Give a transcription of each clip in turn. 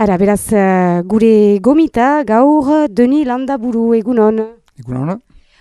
Ara, beraz, uh, gure gomita gaur Deni Landaburu egunon. Egunon.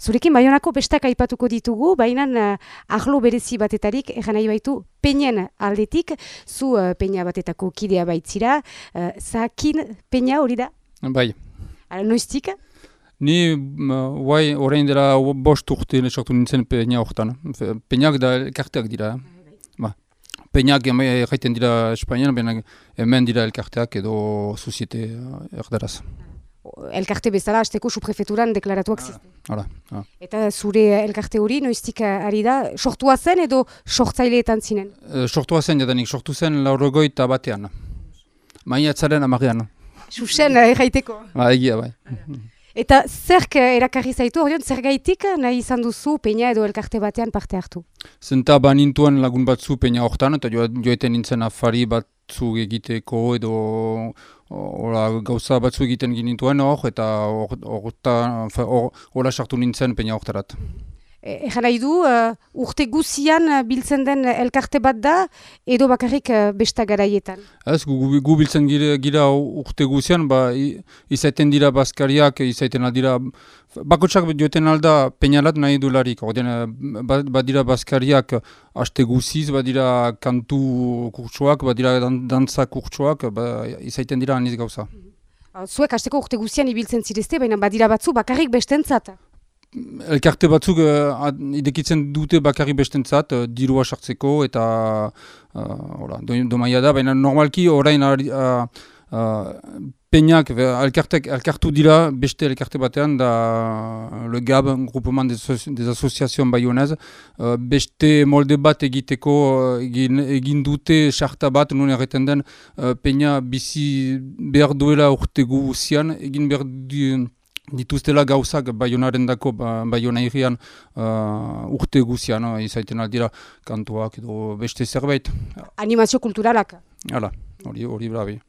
Zurekin Baionako bestak aipatuko ditugu, baina uh, ahlo berezi batetarik, egan nahi baitu, peinen aldetik, zu uh, peina batetako kidea baitzira, uh, zakin peina hori da? Bai. Ara, noiztik? Ni, guai, orain dela bost urte sortu nintzen peina horretan. Peinak da elkarteak dira. Ba. Peinak egiten dira Espainian, baina hemen dira elkarteak edo soziete erdaraz. Elkarte bezala, azteko suprefeturan deklaratuak zizten. Hala. Eta zure elkarte hori, noiztik ari da, sortua zen edo sortzaileetan zinen? E, sortua zen, jadanik, sortu zen laurogoita batean. Maiatzaren amarean. Susen, erraiteko. Ba, egia, bai. Eta zerk erakarri zaitu, horion, zer gaitik nahi izan duzu peina edo elkarte batean parte hartu? Zenta banintuen lagun batzu peina hortan, eta joeten nintzen afari batzu egiteko edo Ola, gauza batzu egiten ginituen hor, eta horra sartu nintzen peina horretarat. Egan nahi du, uh, urte guzian biltzen den elkarte bat da, edo bakarrik uh, besta garaietan? Ez, gu, gu biltzen gira, gira urte guzian, ba, izaiten dira baskariak, izaiten aldira, bakotsak joeten alda peinalat nahi du larik. Ba, badira baskariak haste guziz, badira kantu kurtsuak, badira dan, dantza kurtsuak, ba, izaiten dira aniz gauza. Zuek hasteko urte guzian ibiltzen zirezte, baina badira batzu bakarrik bestentzat? Elkarte batzuk uh, idekitzen dute bakarri bestentzat, uh, dirua sartzeko eta uh, domaia da, baina normalki orain uh, uh, peinak elkartek elkartu dira beste elkarte batean da Le Gab, Groupement des, Associations Bayonez, uh, beste molde bat egiteko egin, egin dute sarta bat, nun erreten den uh, peina bizi behar duela urte guzian, egin behar du, dituztela gauzak baionaren dako, ba, baiona irrian uh, urte guzian, no? izaiten aldira kantuak edo beste zerbait. Animazio kulturalak? Hala, hori, hori brabi.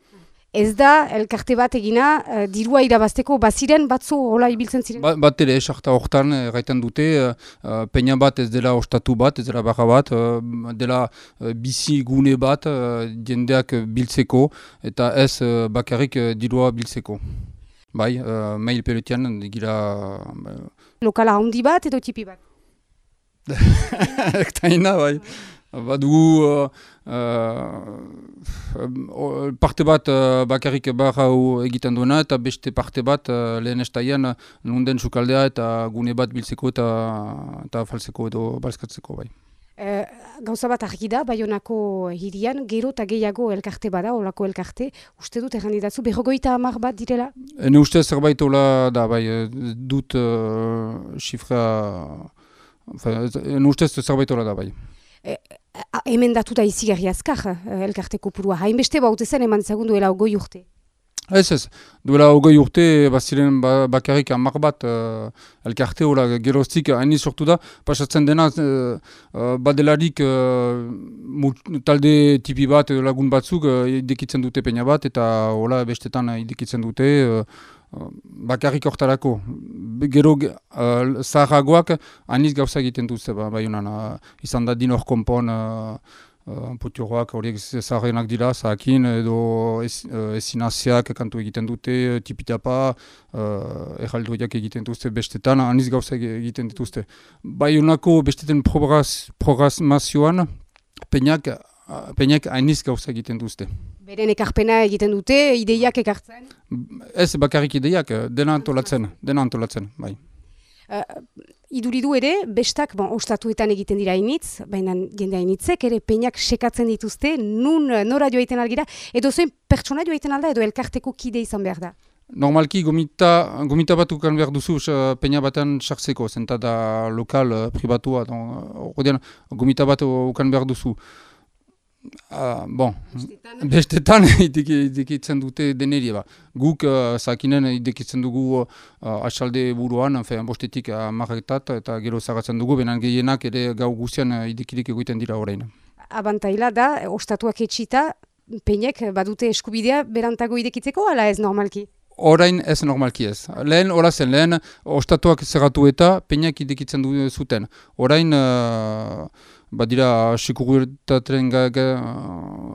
Ez da, elkarte bat egina, uh, dirua irabazteko baziren batzu hola ibiltzen ziren? Ba, bat ere, esarta horretan, gaiten dute, uh, peina bat ez dela ostatu bat, ez dela barra bat, uh, dela uh, bizi gune bat, uh, jendeak biltzeko, eta ez uh, bakarrik uh, dirua biltzeko. Bai, uh, mail peletian gira... Uh, Lokala handi bat edo tipi bat? Ektaina, bai. Badugu uh, uh, parte bat uh, bakarrik barra egiten duena eta beste parte bat uh, lehen estaian uh, nunden sukaldea eta gune bat biltzeko eta, eta faltzeko edo balskatzeko, bai. E, gauza bat argi da, Bayonako hirian, gero eta gehiago elkarte bada, olako elkarte, uste dut erran didatzu, berrogoita hamar bat direla? Ene uste zerbait ola da, bai, dut uh, xifra, ene uste zerbait ola da, bai. E, hemen datu da izi gari azkar, elkarteko purua, hainbeste baute zen eman zagunduela ogoi urte? Ez ez, duela hogei urte baziren ba, bakarrik amak bat uh, elkarte hola geroztik haini sortu da, pasatzen dena uh, uh, badelarik uh, talde tipi bat lagun batzuk uh, idekitzen dute peina bat eta hola bestetan idekitzen dute uh, bakarrik hortarako. Gero uh, zaharragoak hainiz gauza egiten duzte, ba, bai uh, izan da din hor konpon uh, horiek zaharrenak dira, zahakin edo ezinaziak ez kantu egiten dute, tipitapa, uh, erraldoiak egiten duzte bestetan, aniz gauza egiten dituzte. Bai honako besteten programazioan, peinak, peinak aniz gauza egiten duzte. Beren ekarpena egiten dute, ideiak ekartzen? Ez bakarrik ideiak, dena antolatzen, dena antolatzen, bai. Uh, iduridu ere, bestak, bon, ostatuetan egiten dira initz, baina jende initzek ere peinak sekatzen dituzte, nun nora joaiten algira, edo zoin pertsona joaiten alda, edo elkarteko kide izan behar da? Normalki gomita, gomita bat ukan behar duzu uh, peina batean sartzeko, zenta da lokal, uh, pribatua, uh, gomita bat ukan behar duzu. Uh, bon, bestetan idekitzen dute deneri ba. Guk uh, zakinen idekitzen dugu uh, asalde buruan, fean bostetik uh, marretat eta gero zagatzen dugu, benan gehienak ere gau guzian uh, idekirik egiten dira horrein. Abantaila da, ostatuak etxita, peinek badute eskubidea berantago idekitzeko, ala ez normalki? Orain ez normalki ez. Lehen, hola zen, lehen, ostatuak zerratu eta peinak idekitzen du zuten. Orain, uh, badira sekuritaten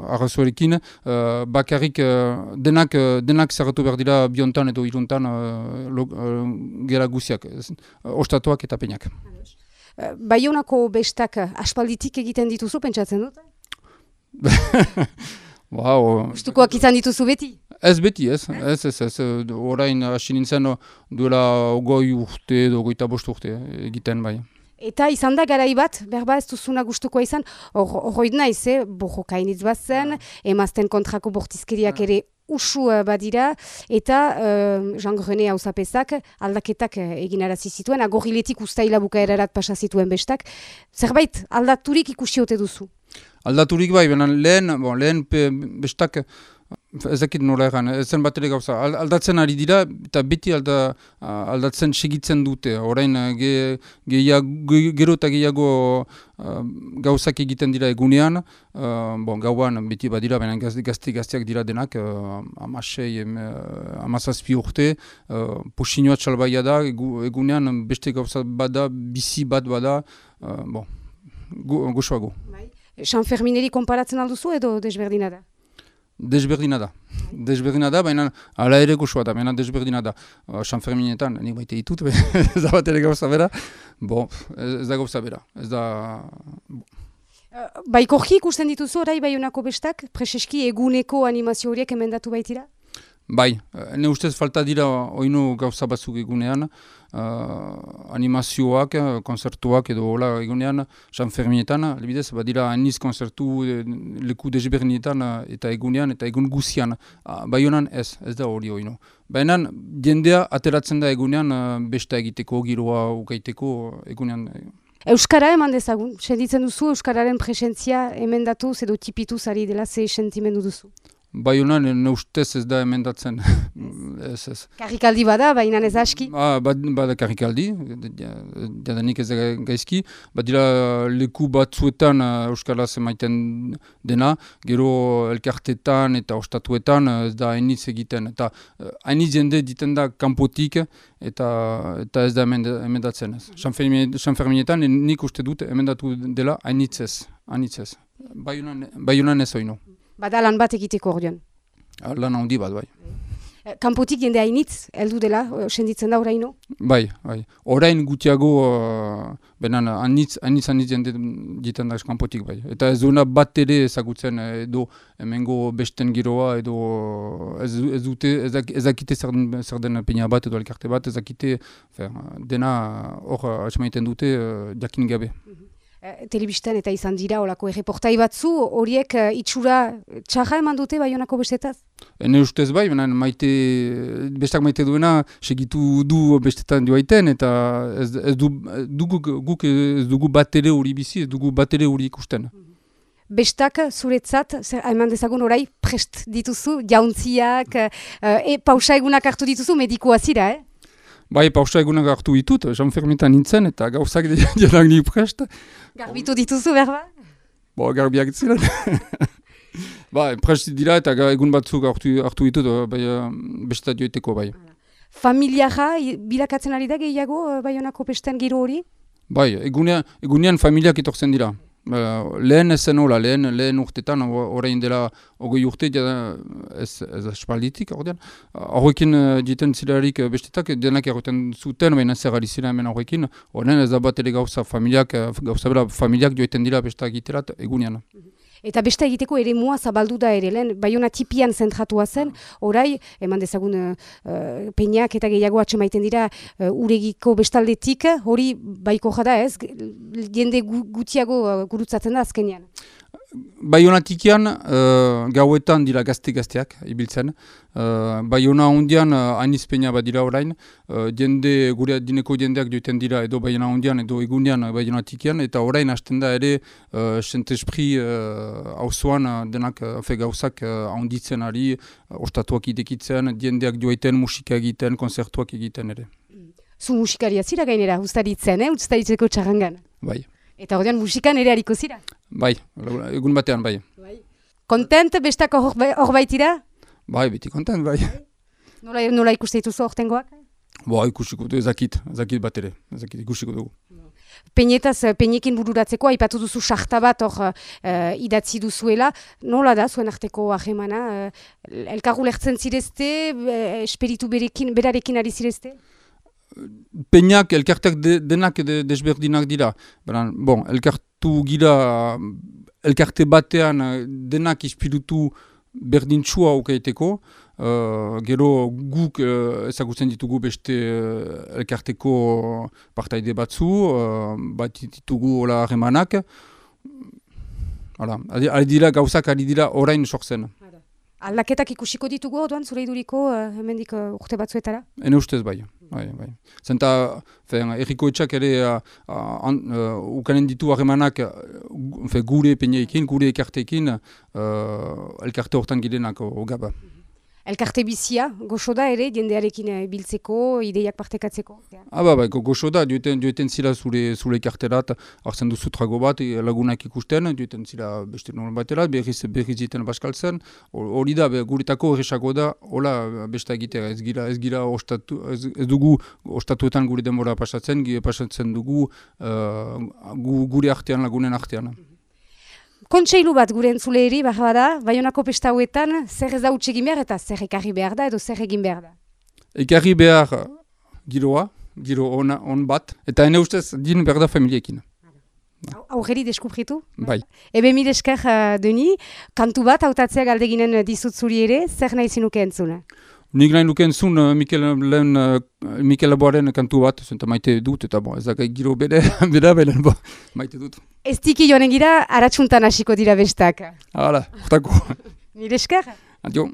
arrazoarekin, uh, bakarrik uh, denak, uh, denak zerratu behar dira biontan edo iruntan uh, lo, uh, gera guziak, ostatuak eta peinak. Baionako bestak aspalditik egiten dituzu, pentsatzen dut? Wow. Gustukoak izan dituzu beti? Ez beti, ez. Ez, ez, ez. Horain hasi nintzen duela ogoi urte edo goita bost urte egiten bai. Eta izan da garai bat, berba ez duzuna gustukoa izan, hori naiz, eh? bojo kainitz bat zen, emazten kontrako bortizkeriak ere usu uh, badira, eta uh, Jean Grené hau aldaketak uh, egin arazi zituen, agoriletik ustaila bukaerarat pasa zituen bestak. Zerbait aldaturik ikusiote duzu? Aldaturik bai, benen lehen, bon, lehen pe, bestak, ezakit nola egan, ezen bat ere gauza, aldatzen ari dira, eta beti alda, aldatzen segitzen dute, orain ge, gero eta gehiago uh, gauzak egiten dira egunean, uh, bon, gauan beti badira, baina gazte gazteak dira denak, uh, amasei, uh, amazazpi urte, uh, posinoa txalbaia da, egunean beste gauza bada, bizi bat bada, uh, bon, goxoago. Bai. San Fermineri konparatzen alduzu edo desberdina da? Desberdina da. Desberdina da, baina ala ere goxoa da, baina desberdina da. Uh, San Ferminetan, nik baite ditut, ez da bat ere gauza bera. Bo, ez da gauza bera. Ez da... Uh, Baikorki ikusten dituzu orai baionako bestak, preseski eguneko animazio horiek emendatu baitira? Bai, ne ustez falta dira oinu gauza batzuk egunean, uh, animazioak, konzertuak edo hola egunean, San Ferminetan, lebidez, badira aniz konzertu e, leku dezbernietan eta egunean eta egun guzian. Uh, bai honan ez, ez da hori oinu. Baina jendea ateratzen da egunean uh, besta egiteko, giroa ukaiteko egunean. Euskara eman dezagun, senditzen duzu Euskararen presentzia emendatu edo tipituz ari dela ze sentimendu duzu? Bai honan, ustez ez da emendatzen. ez, ez. Karrikaldi bada, baina ez aski? Ah, bada karrikaldi, jadanik ez gaizki. Badira leku batzuetan uh, Euskaraz emaiten dena, gero elkartetan eta ostatuetan ez da hainitz egiten. Eta uh, hainitz jende diten da kanpotik eta, eta ez da emendatzen. San Ferminetan nik uste dut emendatu dela hainitz ez. Bai honan ez oino. Bada lan bat egiteko ordean. Ah, lan handi bat, bai. Eh, kanpotik jende hainitz, heldu dela, eh, senditzen da oraino? Bai, bai. Orain gutiago, uh, benan, hainitz, hainitz, hainitz jende ditan da kanpotik, bai. Eta ez duena bat ere ezagutzen edo emengo besten giroa, edo ez, ez dute, ezakite zer, zer den peina bat edo elkarte bat, ezakite, dena hor asmaiten dute uh, jakin gabe. Mhm. Eh, telebistan eta izan dira olako erreportai batzu, horiek uh, itxura txarra eman dute bai honako bestetaz? Ene ustez bai, benen maite, bestak maite duena segitu du bestetan joaiten eta ez, ez du, dugu, guk ez dugu bat ere hori bizi, ez dugu bat ere hori ikusten. Bestak zuretzat, zer, eman dezagun orai, prest dituzu, jauntziak, e, pausa egunak hartu dituzu, medikoa zira, eh? Bai, pausa egunak hartu ditut, Jean Fermitan nintzen, eta gauzak dienak ni prest. Garbitu dituzu, berba? Bo, garbiak ziren. ba, prest dira eta egun batzuk hartu, hartu ditut, bai, besta dioeteko, bai. Familiara, bilakatzen ari da gehiago, bai honako pesten giro hori? Bai, egunean, egunean familiak etortzen dira. Uh, lehen ezen hola, lehen, lehen urtetan, orain dela ogoi urte, ez, ez espalditik, ordean. Horrekin uh, jiten zilarik uh, bestetak, denak erroten zuten, baina zer zira hemen horrekin, horren ez da bat ere gauza familiak, gauza bera familiak joeten dira bestak egiterat egunean. Eta beste egiteko ere mua zabaldu da ere, lehen, baiona tipian zentratua zen, orai, eman dezagun uh, peñak eta gehiago atxemaiten dira uh, uregiko bestaldetik, hori baiko jada ez, jende gutiago gurutzatzen da azkenean. Baionatikian uh, gauetan dira gazte-gazteak ibiltzen. Uh, Baiona hundian uh, anizpeina bat dira orain. Uh, jende, gure dineko jendeak duiten dira edo Baiona hundian edo egunean uh, Baionatikian. Eta orain hasten da ere uh, Sentespri hauzoan uh, denak uh, gauzak uh, handitzen ari, uh, ostatuak idekitzen, jendeak duiten musika egiten, konzertuak egiten ere. Zu musikaria zira gainera, ustaritzen, eh? ustaritzeko txarrangan. Bai. Eta ordean musikan ere hariko zira? Bai, egun batean bai. bai. Kontent bestako hor baitira? Bai, beti kontent bai. Nola, nola ikuste dituzu ortengoak? Bo, ikusiko du, ezakit, ezakit bat ere, ezakit ikusiko dugu. Peinetaz, eh, peinekin bururatzeko, aipatu duzu sarta bat hor uh, idatzi duzuela, nola da zuen arteko ahemana? Uh, elkargu lehtzen zirezte, uh, esperitu berekin, berarekin ari zirezte? Peinak, elkartek de, denak de, desberdinak dira. Baran, bon, elkartu gira, elkarte batean denak espiritu berdintsua ukaiteko, Uh, gero guk uh, ezagutzen ditugu beste uh, elkarteko partaide batzu, uh, bat ditugu hola harremanak. Ari dira gauzak ari dira orain sortzen. Aldaketak ikusiko ditugu oduan zure iduriko uh, hemendik uh, urte batzuetara? Ene ustez bai. Bai, bai. Zenta, erriko etxak ere uh, uh, ukanen ditu harremanak uh, gure peneekin, gure ekartekin, uh, elkarte hortan girenak ogaba. Mm elkarte bizia, goxo da ere, jendearekin eh, biltzeko, ideiak partekatzeko? Ah, ba, ba, goxo da, dueten, dueten zila zure, zure karterat, hartzen duzu trago bat, eh, lagunak ikusten, dueten zila beste nolan baterat, berriz, berriz ziten baskaltzen, hori da, guretako erresago da, hola beste egitea, ez gira, ez gira ostatu, ez, ez dugu ostatuetan gure demora pasatzen, pasatzen dugu uh, gure artean, lagunen artean. Mhm. Kontseilu bat gure entzule eri, baxa da, baionako pesta huetan, zer ez da utxegin behar eta zer ekarri behar da edo zer egin behar da? Ekarri behar giroa, giro on, on bat, eta ene ustez din behar da familiekin. Aurreri deskubritu? Bai. Ebe mil esker, uh, Deni, kantu bat hautatzea galdeginen dizut zuri ere, zer nahi zinuke entzuna? Nik nahi nuken zun uh, Mikel, lehen, uh, Mikel Aboaren kantu bat, zenta maite dut, eta bon, ezak giro bere, bera belen, bo, maite dut. Ez tiki joanen gira, haratsuntan hasiko dira bestak. Hala, urtako. Nire esker? Adio.